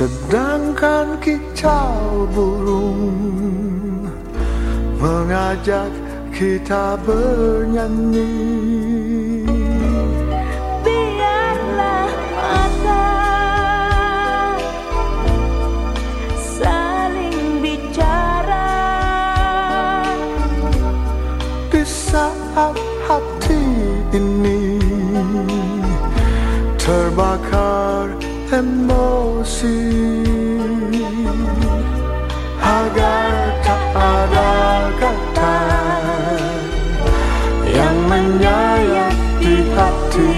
Sedangkan kicau burung Mengajak kita bernyanyi. Saat hati ini emosi. Agar tak ada kata yang menyayat di hati.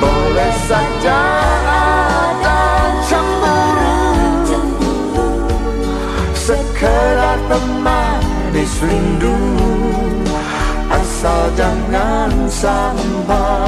Boleh saja ada cemburu. Sekedar teman manis rindu Asal jangan sampai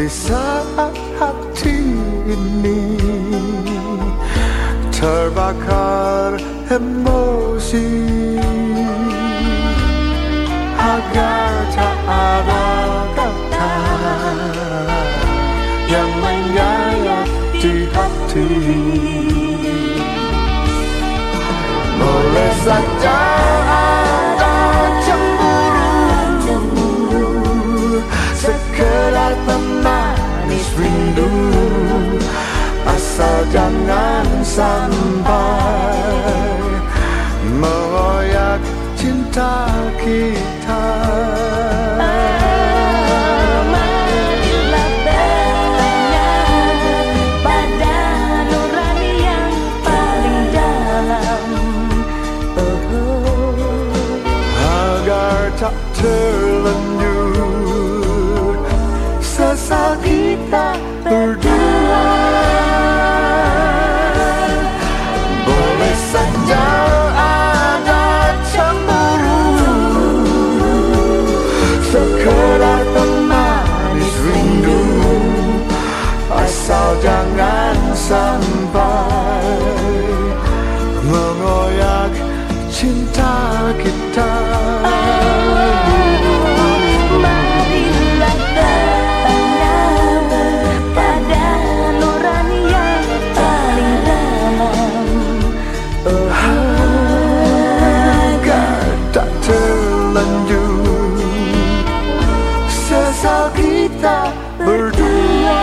Di saat hati ini Terbakar emosi. Agar tak ada kata Yang menyayat di hati. Boleh saja sampai Mengoyak cinta kita. Tak terlanjur Sesal kita berdua berdua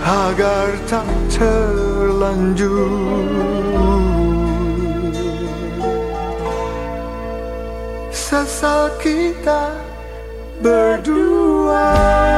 agar tak terlanjur sesal kita berdua.